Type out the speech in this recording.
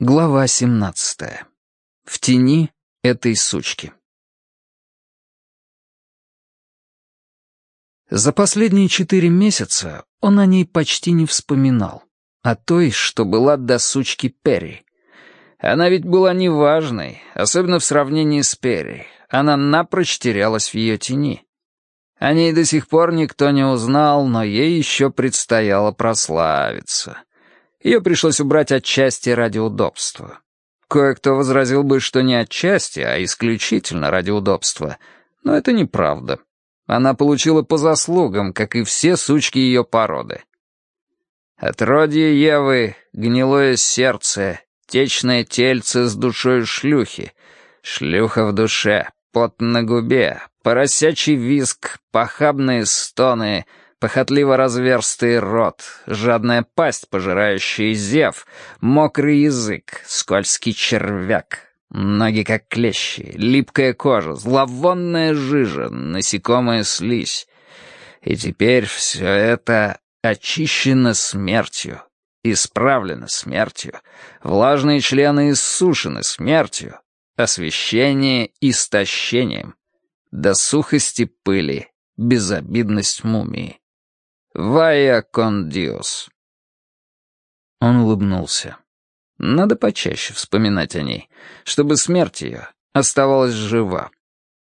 Глава 17. В тени этой сучки. За последние четыре месяца он о ней почти не вспоминал, о той, что была до сучки Перри. Она ведь была неважной, особенно в сравнении с Перри. Она напрочь терялась в ее тени. О ней до сих пор никто не узнал, но ей еще предстояло прославиться. Ее пришлось убрать отчасти ради удобства. Кое-кто возразил бы, что не отчасти, а исключительно ради удобства. Но это неправда. Она получила по заслугам, как и все сучки ее породы. Отродье Евы, гнилое сердце, течное тельце с душой шлюхи, шлюха в душе, пот на губе, поросячий виск, похабные стоны — похотливо разверстый рот, жадная пасть, пожирающая зев, мокрый язык, скользкий червяк, ноги как клещи, липкая кожа, зловонная жижа, насекомая слизь. И теперь все это очищено смертью, исправлено смертью, влажные члены иссушены смертью, освещение истощением, до сухости пыли безобидность мумии. «Вая кон диос». Он улыбнулся. Надо почаще вспоминать о ней, чтобы смерть ее оставалась жива.